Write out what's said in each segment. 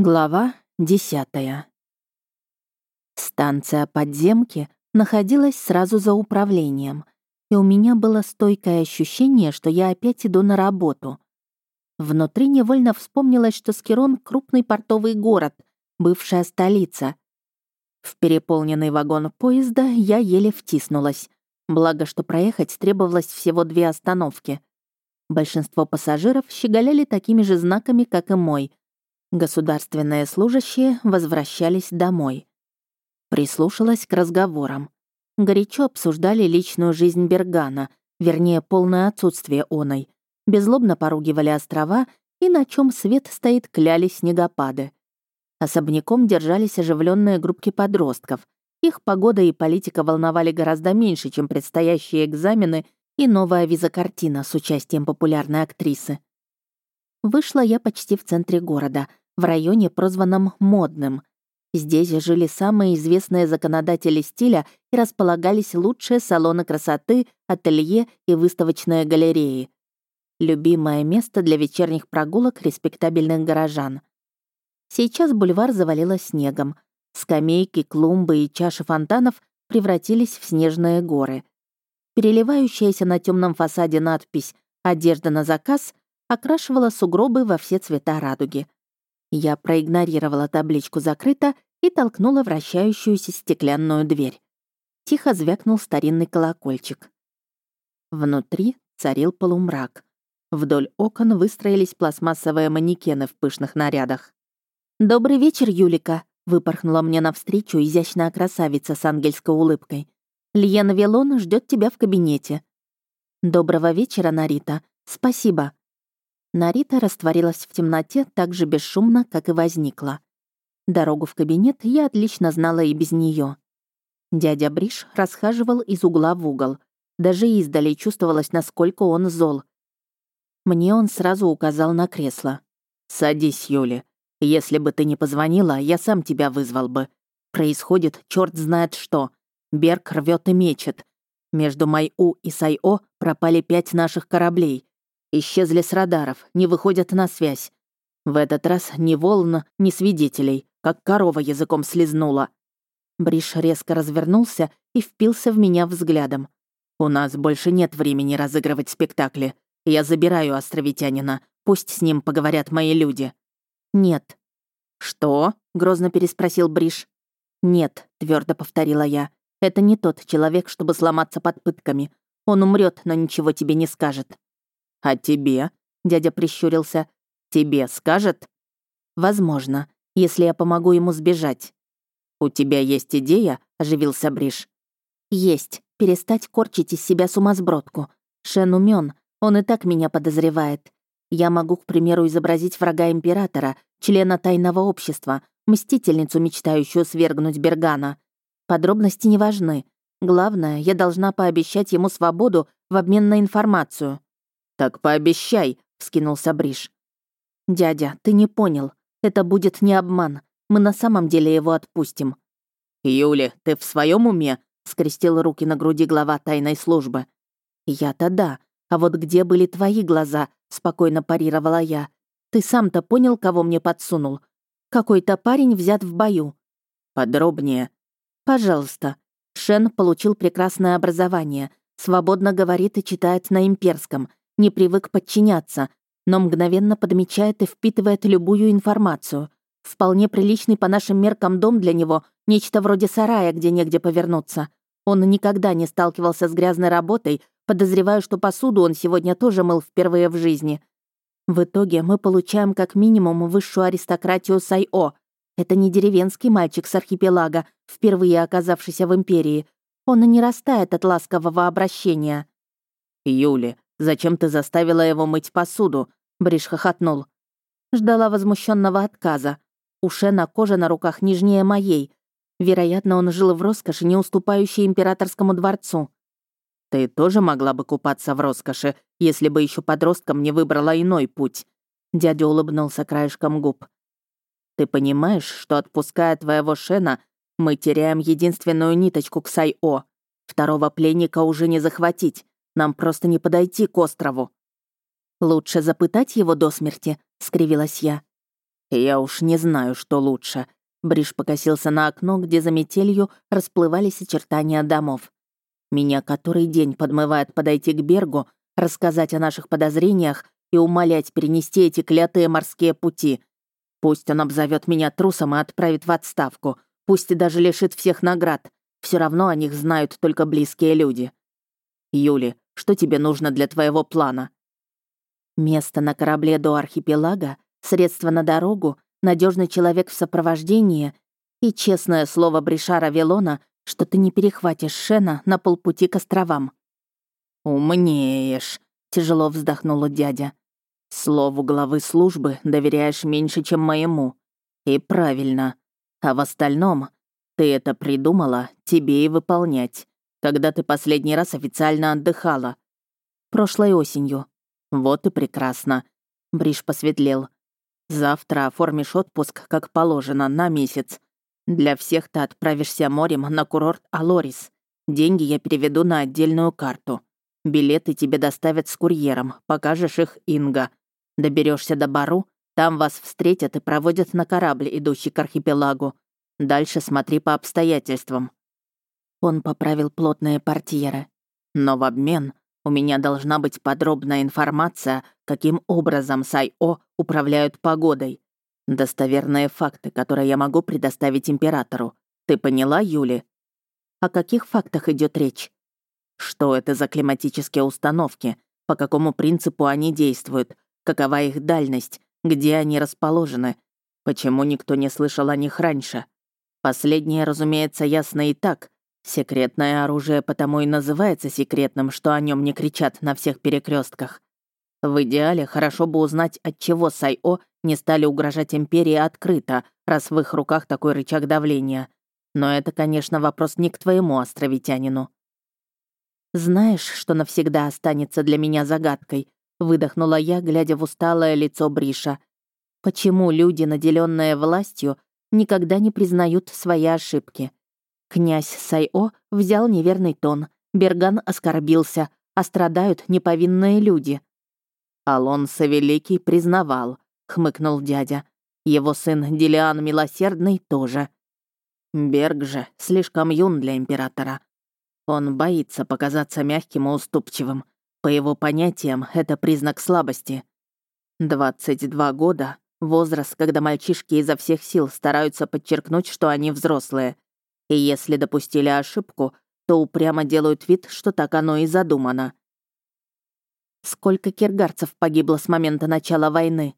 Глава десятая. Станция подземки находилась сразу за управлением, и у меня было стойкое ощущение, что я опять иду на работу. Внутри невольно вспомнилось, что Скирон — крупный портовый город, бывшая столица. В переполненный вагон поезда я еле втиснулась, благо что проехать требовалось всего две остановки. Большинство пассажиров щеголяли такими же знаками, как и мой — Государственные служащие возвращались домой. Прислушалась к разговорам. Горячо обсуждали личную жизнь Бергана, вернее, полное отсутствие оной. Безлобно поругивали острова и на чем свет стоит кляли снегопады. Особняком держались оживленные группки подростков. Их погода и политика волновали гораздо меньше, чем предстоящие экзамены и новая виза-картина с участием популярной актрисы. Вышла я почти в центре города, в районе, прозванном «модным». Здесь жили самые известные законодатели стиля и располагались лучшие салоны красоты, ателье и выставочные галереи. Любимое место для вечерних прогулок респектабельных горожан. Сейчас бульвар завалило снегом. Скамейки, клумбы и чаши фонтанов превратились в снежные горы. Переливающаяся на темном фасаде надпись «Одежда на заказ» окрашивала сугробы во все цвета радуги. Я проигнорировала табличку «Закрыто» и толкнула вращающуюся стеклянную дверь. Тихо звякнул старинный колокольчик. Внутри царил полумрак. Вдоль окон выстроились пластмассовые манекены в пышных нарядах. «Добрый вечер, Юлика!» — выпорхнула мне навстречу изящная красавица с ангельской улыбкой. «Льена Велон ждет тебя в кабинете». «Доброго вечера, Нарита. Спасибо», Нарита растворилась в темноте так же бесшумно, как и возникла. Дорогу в кабинет я отлично знала и без нее. Дядя Бриш расхаживал из угла в угол. Даже издали чувствовалось, насколько он зол. Мне он сразу указал на кресло. «Садись, Юли. Если бы ты не позвонила, я сам тебя вызвал бы. Происходит черт знает что. Берг рвет и мечет. Между Майу и Сайо пропали пять наших кораблей. Исчезли с радаров, не выходят на связь. В этот раз ни волн, ни свидетелей, как корова языком слезнула. Бриш резко развернулся и впился в меня взглядом. «У нас больше нет времени разыгрывать спектакли. Я забираю островитянина. Пусть с ним поговорят мои люди». «Нет». «Что?» — грозно переспросил Бриш. «Нет», — твердо повторила я. «Это не тот человек, чтобы сломаться под пытками. Он умрет, но ничего тебе не скажет». «А тебе?» — дядя прищурился. «Тебе скажет?» «Возможно, если я помогу ему сбежать». «У тебя есть идея?» — оживился Бриш. «Есть. Перестать корчить из себя сумасбродку. Шен умен, он и так меня подозревает. Я могу, к примеру, изобразить врага императора, члена тайного общества, мстительницу, мечтающую свергнуть Бергана. Подробности не важны. Главное, я должна пообещать ему свободу в обмен на информацию. «Так пообещай», — вскинулся Бриш. «Дядя, ты не понял. Это будет не обман. Мы на самом деле его отпустим». «Юли, ты в своем уме?» — скрестил руки на груди глава тайной службы. «Я-то да. А вот где были твои глаза?» — спокойно парировала я. «Ты сам-то понял, кого мне подсунул? Какой-то парень взят в бою». «Подробнее». «Пожалуйста». Шен получил прекрасное образование, свободно говорит и читает на имперском, не привык подчиняться, но мгновенно подмечает и впитывает любую информацию. Вполне приличный по нашим меркам дом для него, нечто вроде сарая, где негде повернуться. Он никогда не сталкивался с грязной работой, подозреваю, что посуду он сегодня тоже мыл впервые в жизни. В итоге мы получаем как минимум высшую аристократию Сайо. Это не деревенский мальчик с архипелага, впервые оказавшийся в Империи. Он и не растает от ласкового обращения. «Юли, Зачем ты заставила его мыть посуду?» Бриш хохотнул. Ждала возмущенного отказа. У Шена кожа на руках нежнее моей. Вероятно, он жил в роскоши, не уступающей императорскому дворцу. Ты тоже могла бы купаться в роскоши, если бы еще подростком не выбрала иной путь. Дядя улыбнулся краешком губ. Ты понимаешь, что отпуская твоего Шена, мы теряем единственную ниточку к Сайо. Второго пленника уже не захватить. Нам просто не подойти к острову». «Лучше запытать его до смерти», — скривилась я. Я уж не знаю, что лучше. Бриш покосился на окно, где за метелью расплывались очертания домов. Меня который день подмывает подойти к Бергу, рассказать о наших подозрениях и умолять перенести эти клятые морские пути. Пусть он обзовет меня трусом и отправит в отставку, пусть и даже лишит всех наград. Все равно о них знают только близкие люди. Юли, что тебе нужно для твоего плана? Место на корабле до архипелага, средства на дорогу, надежный человек в сопровождении и честное слово Бришара Велона, что ты не перехватишь Шена на полпути к островам». «Умнеешь», — тяжело вздохнула дядя. «Слову главы службы доверяешь меньше, чем моему. И правильно. А в остальном ты это придумала, тебе и выполнять. Когда ты последний раз официально отдыхала? Прошлой осенью. Вот и прекрасно. Бриш посветлел. Завтра оформишь отпуск, как положено, на месяц. Для всех ты отправишься морем на курорт Алорис. Деньги я переведу на отдельную карту. Билеты тебе доставят с курьером, покажешь их Инга. Доберешься до Бару, там вас встретят и проводят на корабль, идущий к архипелагу. Дальше смотри по обстоятельствам». Он поправил плотные портьеры. «Но в обмен у меня должна быть подробная информация, каким образом Сайо управляют погодой. Достоверные факты, которые я могу предоставить императору. Ты поняла, Юли? О каких фактах идет речь? Что это за климатические установки? По какому принципу они действуют? Какова их дальность? Где они расположены? Почему никто не слышал о них раньше? Последнее, разумеется, ясно и так. Секретное оружие потому и называется секретным, что о нем не кричат на всех перекрестках. В идеале хорошо бы узнать, от чего Сайо не стали угрожать империи открыто, раз в их руках такой рычаг давления. Но это, конечно, вопрос не к твоему островитянину. «Знаешь, что навсегда останется для меня загадкой?» — выдохнула я, глядя в усталое лицо Бриша. «Почему люди, наделенные властью, никогда не признают свои ошибки?» Князь Сайо взял неверный тон, Берган оскорбился, а страдают неповинные люди. Алонсо Великий признавал, хмыкнул дядя. Его сын Делиан Милосердный тоже. Берг же слишком юн для императора. Он боится показаться мягким и уступчивым. По его понятиям, это признак слабости. 22 года — возраст, когда мальчишки изо всех сил стараются подчеркнуть, что они взрослые. И если допустили ошибку, то упрямо делают вид, что так оно и задумано. Сколько киргарцев погибло с момента начала войны?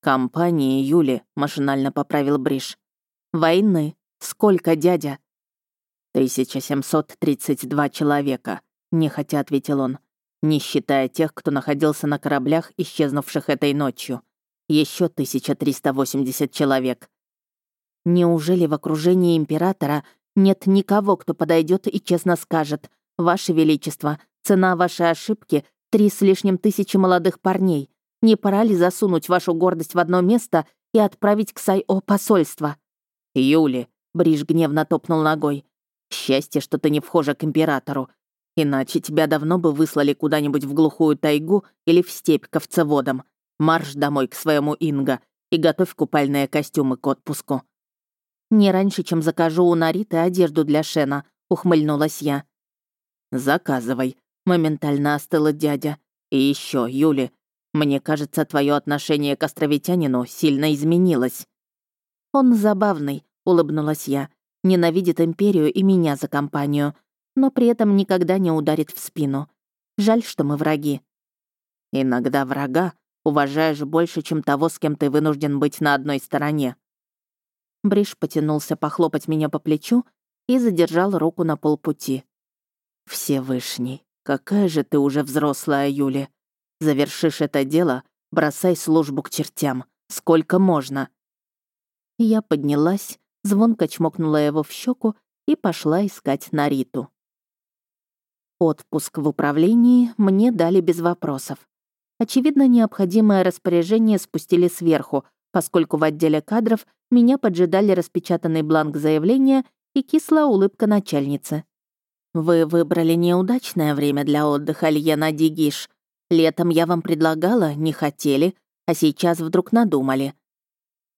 Компании Юли, машинально поправил Бриш. Войны. Сколько, дядя? 1732 человека, нехотя ответил он, не считая тех, кто находился на кораблях, исчезнувших этой ночью. Еще 1380 человек. Неужели в окружении императора нет никого, кто подойдет и честно скажет, «Ваше Величество, цена вашей ошибки Три с лишним тысячи молодых парней. Не пора ли засунуть вашу гордость в одно место и отправить к Сайо посольство?» «Юли», — Бриж гневно топнул ногой, «счастье, что ты не вхожа к императору. Иначе тебя давно бы выслали куда-нибудь в глухую тайгу или в степь к овцеводам. Марш домой к своему Инга и готовь купальные костюмы к отпуску». «Не раньше, чем закажу у Нариты одежду для Шена», — ухмыльнулась я. «Заказывай», Моментально остыла дядя. И еще, Юли, мне кажется, твое отношение к островитянину сильно изменилось. Он забавный, улыбнулась я. Ненавидит империю и меня за компанию, но при этом никогда не ударит в спину. Жаль, что мы враги. Иногда врага уважаешь больше, чем того, с кем ты вынужден быть на одной стороне. Бриш потянулся похлопать меня по плечу и задержал руку на полпути. Всевышний. «Какая же ты уже взрослая, Юля. Завершишь это дело, бросай службу к чертям. Сколько можно?» Я поднялась, звонко чмокнула его в щеку и пошла искать Нариту. Отпуск в управлении мне дали без вопросов. Очевидно, необходимое распоряжение спустили сверху, поскольку в отделе кадров меня поджидали распечатанный бланк заявления и кислая улыбка начальницы. «Вы выбрали неудачное время для отдыха, Льена Дигиш. Летом я вам предлагала, не хотели, а сейчас вдруг надумали».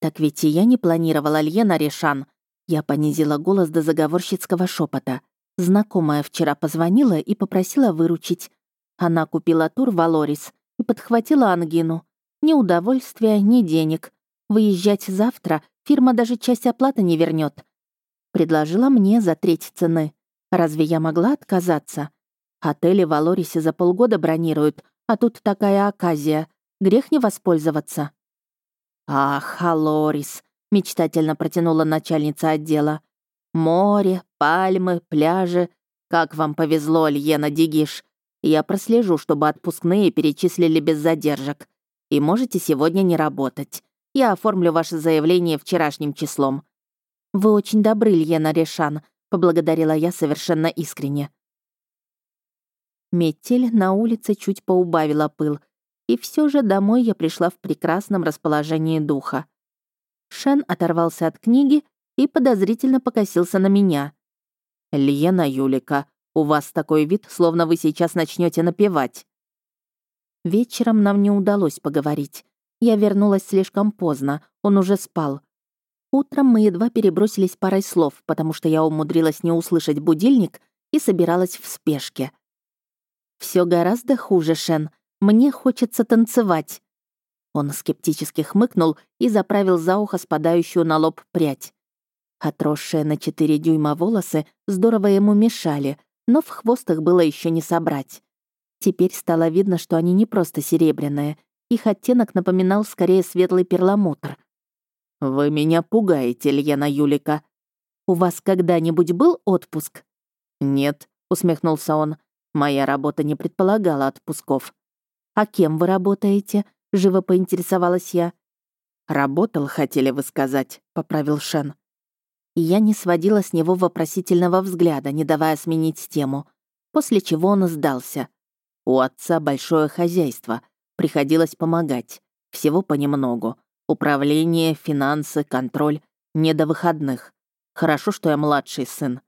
Так ведь и я не планировала Льена Решан. Я понизила голос до заговорщицкого шепота. Знакомая вчера позвонила и попросила выручить. Она купила тур в Алорис и подхватила ангину. Ни удовольствия, ни денег. Выезжать завтра фирма даже часть оплаты не вернет. Предложила мне за треть цены. Разве я могла отказаться? Отели в Алорисе за полгода бронируют, а тут такая оказия. Грех не воспользоваться. «Ах, Алорис!» — мечтательно протянула начальница отдела. «Море, пальмы, пляжи. Как вам повезло, Льена Дигиш. Я прослежу, чтобы отпускные перечислили без задержек. И можете сегодня не работать. Я оформлю ваше заявление вчерашним числом». «Вы очень добры, Льена Решан», — поблагодарила я совершенно искренне. Метель на улице чуть поубавила пыл, и все же домой я пришла в прекрасном расположении духа. Шен оторвался от книги и подозрительно покосился на меня. «Льена Юлика, у вас такой вид, словно вы сейчас начнете напевать». Вечером нам не удалось поговорить. Я вернулась слишком поздно, он уже спал. Утром мы едва перебросились парой слов, потому что я умудрилась не услышать будильник и собиралась в спешке. Все гораздо хуже, Шен. Мне хочется танцевать». Он скептически хмыкнул и заправил за ухо спадающую на лоб прядь. Отросшие на 4 дюйма волосы здорово ему мешали, но в хвост их было еще не собрать. Теперь стало видно, что они не просто серебряные. Их оттенок напоминал скорее светлый перламутр. «Вы меня пугаете, Льена Юлика. У вас когда-нибудь был отпуск?» «Нет», — усмехнулся он. «Моя работа не предполагала отпусков». «А кем вы работаете?» — живо поинтересовалась я. «Работал, хотели вы сказать», — поправил Шен. Я не сводила с него вопросительного взгляда, не давая сменить тему, после чего он сдался. У отца большое хозяйство, приходилось помогать, всего понемногу. Управление, финансы, контроль. Не до выходных. Хорошо, что я младший сын.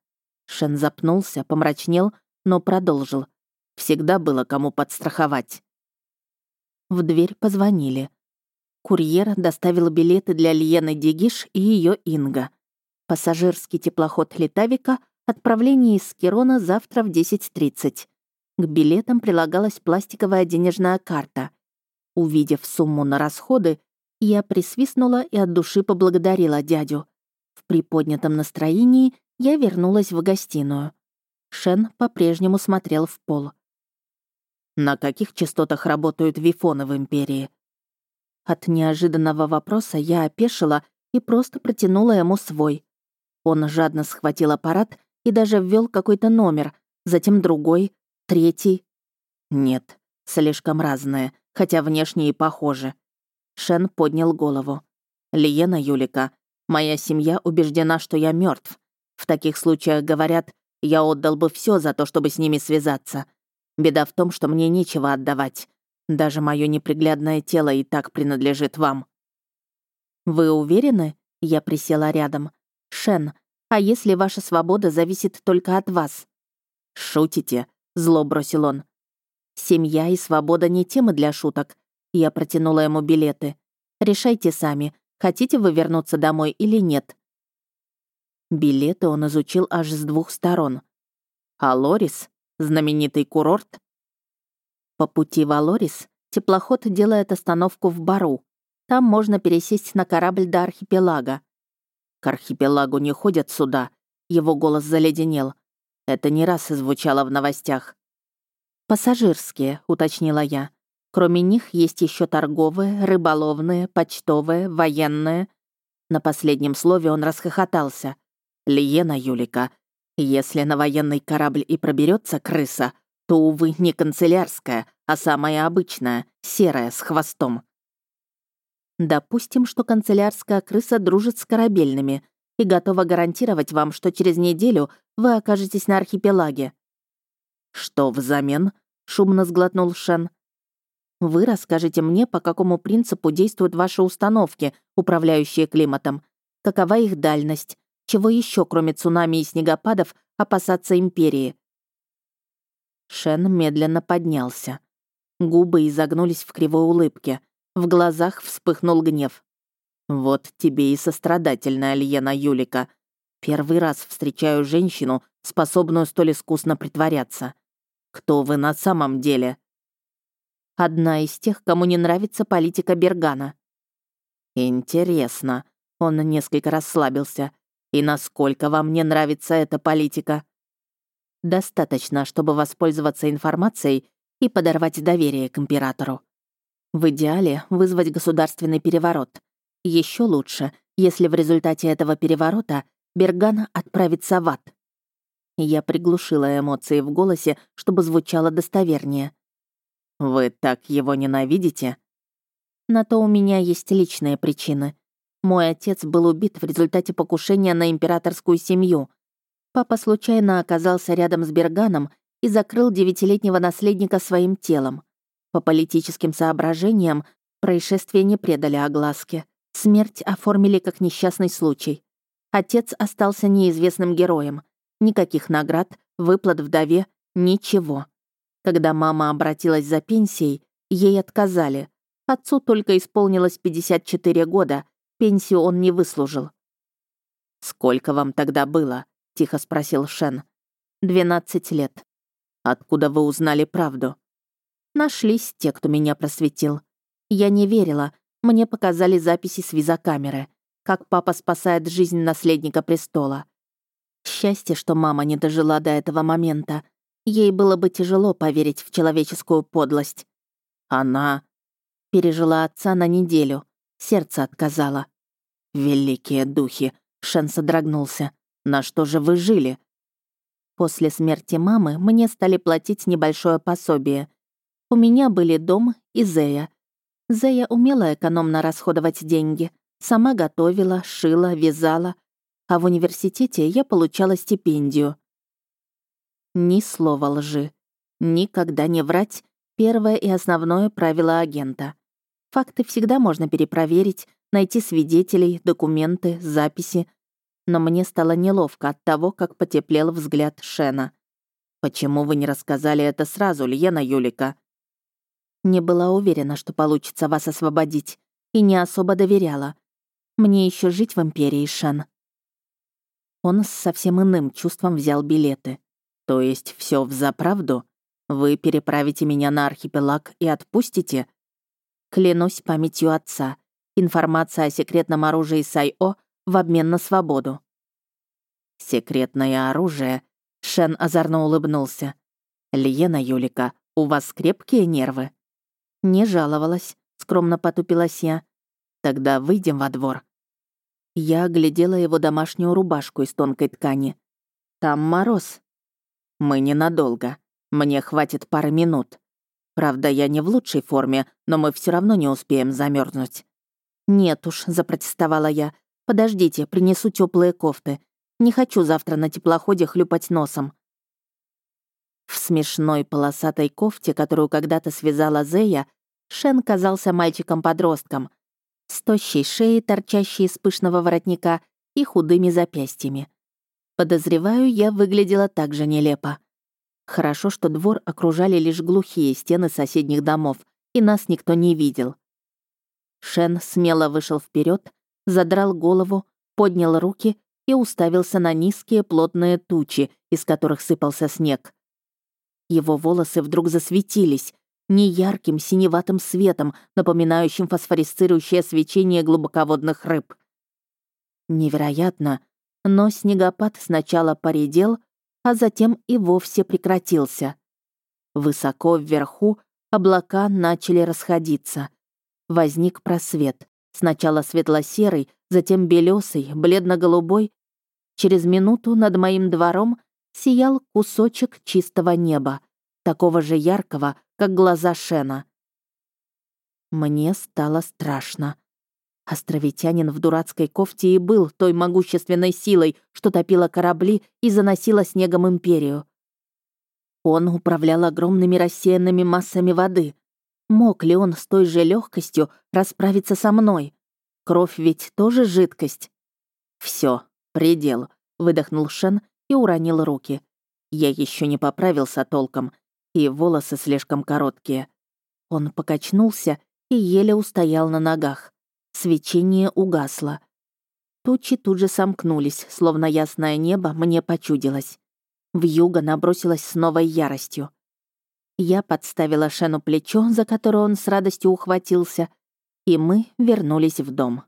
Шен запнулся, помрачнел, но продолжил. Всегда было кому подстраховать. В дверь позвонили. Курьер доставил билеты для Льены Дигиш и ее Инга. Пассажирский теплоход Летавика, отправление из Кирона завтра в 10.30. К билетам прилагалась пластиковая денежная карта. Увидев сумму на расходы, я присвистнула и от души поблагодарила дядю. В приподнятом настроении я вернулась в гостиную. Шен по-прежнему смотрел в пол. «На каких частотах работают вифоны в Империи?» От неожиданного вопроса я опешила и просто протянула ему свой. Он жадно схватил аппарат и даже ввел какой-то номер, затем другой, третий. Нет, слишком разные, хотя внешне и похожи. Шен поднял голову. «Лиена Юлика, моя семья убеждена, что я мертв. В таких случаях говорят, я отдал бы все за то, чтобы с ними связаться. Беда в том, что мне нечего отдавать. Даже мое неприглядное тело и так принадлежит вам». «Вы уверены?» Я присела рядом. «Шен, а если ваша свобода зависит только от вас?» «Шутите?» — зло бросил он. «Семья и свобода не темы для шуток. Я протянула ему билеты. «Решайте сами, хотите вы вернуться домой или нет». Билеты он изучил аж с двух сторон. А Лорис — знаменитый курорт. По пути в Алорис теплоход делает остановку в Бару. Там можно пересесть на корабль до архипелага. К архипелагу не ходят суда. Его голос заледенел. Это не раз звучало в новостях. «Пассажирские», — уточнила я. Кроме них есть еще торговые, рыболовные, почтовые, военные. На последнем слове он расхохотался. Лиена Юлика, если на военный корабль и проберется крыса, то, увы, не канцелярская, а самая обычная, серая, с хвостом. Допустим, что канцелярская крыса дружит с корабельными и готова гарантировать вам, что через неделю вы окажетесь на архипелаге. «Что взамен?» — шумно сглотнул Шен. Вы расскажете мне, по какому принципу действуют ваши установки, управляющие климатом, какова их дальность, чего еще, кроме цунами и снегопадов, опасаться империи. Шен медленно поднялся. Губы изогнулись в кривой улыбке. В глазах вспыхнул гнев. Вот тебе и сострадательная Альена Юлика. Первый раз встречаю женщину, способную столь искусно притворяться. Кто вы на самом деле? Одна из тех, кому не нравится политика Бергана. Интересно. Он несколько расслабился. И насколько вам не нравится эта политика? Достаточно, чтобы воспользоваться информацией и подорвать доверие к императору. В идеале вызвать государственный переворот. Еще лучше, если в результате этого переворота Берган отправится в ад. Я приглушила эмоции в голосе, чтобы звучало достовернее. «Вы так его ненавидите?» «На то у меня есть личные причины. Мой отец был убит в результате покушения на императорскую семью. Папа случайно оказался рядом с Берганом и закрыл девятилетнего наследника своим телом. По политическим соображениям происшествие не предали огласке. Смерть оформили как несчастный случай. Отец остался неизвестным героем. Никаких наград, выплат вдове, ничего. Когда мама обратилась за пенсией, ей отказали. Отцу только исполнилось 54 года, пенсию он не выслужил. «Сколько вам тогда было?» — тихо спросил Шен. «Двенадцать лет». «Откуда вы узнали правду?» Нашлись те, кто меня просветил. Я не верила, мне показали записи с визокамеры, как папа спасает жизнь наследника престола. Счастье, что мама не дожила до этого момента. Ей было бы тяжело поверить в человеческую подлость. Она пережила отца на неделю, сердце отказало. «Великие духи!» — Шен содрогнулся. «На что же вы жили?» После смерти мамы мне стали платить небольшое пособие. У меня были дом и Зея, Зея умела экономно расходовать деньги. Сама готовила, шила, вязала. А в университете я получала стипендию. Ни слова лжи. Никогда не врать — первое и основное правило агента. Факты всегда можно перепроверить, найти свидетелей, документы, записи. Но мне стало неловко от того, как потеплел взгляд Шена. «Почему вы не рассказали это сразу, Льена Юлика?» Не была уверена, что получится вас освободить, и не особо доверяла. Мне еще жить в Империи, Шен. Он с совсем иным чувством взял билеты. То есть все взаправду? Вы переправите меня на архипелаг и отпустите? Клянусь памятью отца. Информация о секретном оружии Сайо в обмен на свободу. Секретное оружие? Шен озорно улыбнулся. Лиена Юлика, у вас крепкие нервы. «Не жаловалась», — скромно потупилась я. «Тогда выйдем во двор». Я оглядела его домашнюю рубашку из тонкой ткани. «Там мороз». «Мы ненадолго. Мне хватит пары минут. Правда, я не в лучшей форме, но мы все равно не успеем замерзнуть. «Нет уж», — запротестовала я. «Подождите, принесу теплые кофты. Не хочу завтра на теплоходе хлюпать носом». В смешной полосатой кофте, которую когда-то связала Зея, Шен казался мальчиком-подростком, с тощей шеей, торчащей из пышного воротника, и худыми запястьями. Подозреваю, я выглядела так же нелепо. Хорошо, что двор окружали лишь глухие стены соседних домов, и нас никто не видел. Шен смело вышел вперед, задрал голову, поднял руки и уставился на низкие плотные тучи, из которых сыпался снег. Его волосы вдруг засветились, неярким синеватым светом, напоминающим фосфорисцирующее свечение глубоководных рыб. Невероятно, но снегопад сначала поредел, а затем и вовсе прекратился. Высоко вверху облака начали расходиться. Возник просвет. Сначала светло-серый, затем белесый, бледно-голубой. Через минуту над моим двором сиял кусочек чистого неба, такого же яркого, как глаза Шена. Мне стало страшно. Островитянин в дурацкой кофте и был той могущественной силой, что топила корабли и заносила снегом империю. Он управлял огромными рассеянными массами воды. Мог ли он с той же легкостью расправиться со мной? Кровь ведь тоже жидкость. Все, предел, выдохнул Шен и уронил руки. Я еще не поправился толком, и волосы слишком короткие. Он покачнулся и еле устоял на ногах. Свечение угасло. Тучи тут же сомкнулись, словно ясное небо мне почудилось. Вьюга набросилась с новой яростью. Я подставила Шену плечо, за которое он с радостью ухватился, и мы вернулись в дом.